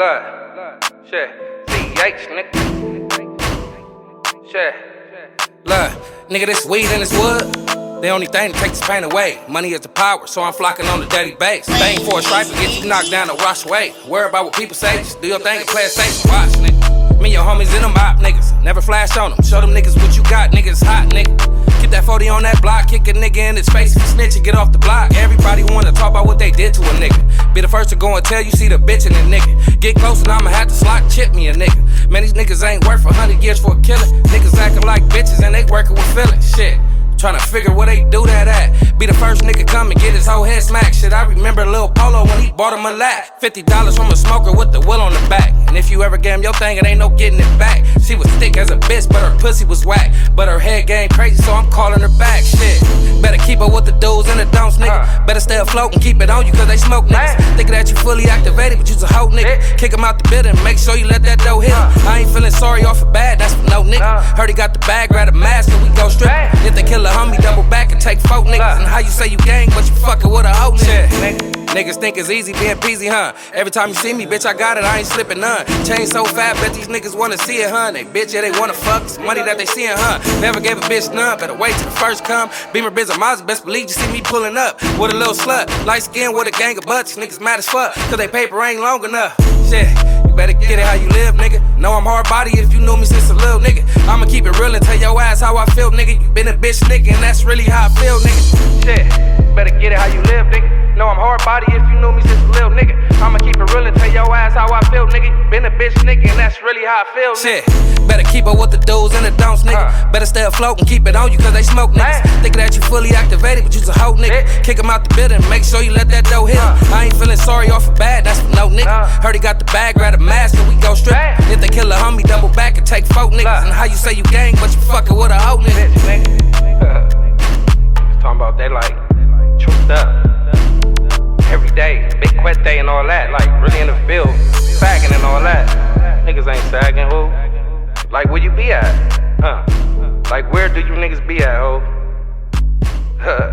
Look, shit, CH, nigga. Shit. Look, nigga, this weed and this wood. The only thing that takes this pain away. Money is the power, so I'm flocking on the dirty base. Bang for a stripe and get you knocked down or wash away. Worry about what people say, just do your thing and play it safe. Watch, nigga. Me and your homies in them op niggas. Never flash on them. Show them niggas what you got, niggas hot, nigga. Keep that 40 on that block, kick a nigga in his face. If you snitch and get off the block. Everybody wanna talk about what they did to a nigga. Be the first to go and tell you see the bitch in the nigga. Get close and I'ma have to slot chip me a nigga. Man, these niggas ain't worth a hundred years for a killer. Niggas acting like bitches and they working with feelings. Shit. Tryna figure where they do that at. Be the first nigga come and get his whole head smacked. Shit, I remember Lil Polo when he bought him a lat. $50 from a smoker with the will on the back. And if you him your thing, it ain't no getting it back. She was thick as a bitch, but her pussy was whack. But her head game crazy, so I'm calling her back. Shit. Better keep up with the dudes in the nigga. Uh. Better stay afloat and keep it on you, cause they smoke niggas. Thinking that you fully activated, but you's a hoe nigga. Kick him out the building, make sure you let that dough hit him. Uh. I ain't feeling sorry off of bad, that's for no nigga. Uh. Heard he got the bag, grab a mask, and we go strip. If they kill a homie, double back and take four niggas. And how you say you gang, but you fucking with a hoe nigga. Niggas think it's easy being peasy, huh? Every time you see me, bitch, I got it, I ain't slipping none. Chain so fat, bet these niggas wanna see it, huh? They bitch, yeah, they wanna fuck. It's money that they seeing, huh? Never gave a bitch none, better wait till the first come. Beamer biz of Mazda, best believe you see me pulling up with a little slut. Light skin with a gang of butts, niggas mad as fuck, cause they paper ain't long enough. Shit. You better get it how you live, nigga. Know I'm hard body if you knew me since a little nigga. I'ma keep it real and tell your ass how I feel, nigga. You been a bitch nigga, and that's really how I feel, nigga. Shit, better get it how you live, nigga. Know I'm hard body if you knew me since a little nigga. I'ma keep it real and tell your ass how I feel, nigga. You been a bitch nigga, how I feel, nigga. Shit, better keep up with the do's and the don'ts, nigga. Better stay afloat and keep it on you, cause they smoke niggas. Thinking that you fully activated, but you's a hoe nigga. Kick him out the building, make sure you let that dough hit him. I ain't feeling sorry off of bad, that's for no nigga. Heard he got the bag, grab a mask, and we go strip. If they kill a homie, double back and take four niggas. And how you say you gang, but you fucking with a hoe nigga. Just talking about they like truth up. Every day, big quet day and all that, like really in the field, sagging and all that. Niggas ain't sagging, ho. Like, where you be at? Huh? Like, where do you niggas be at, ho? Huh.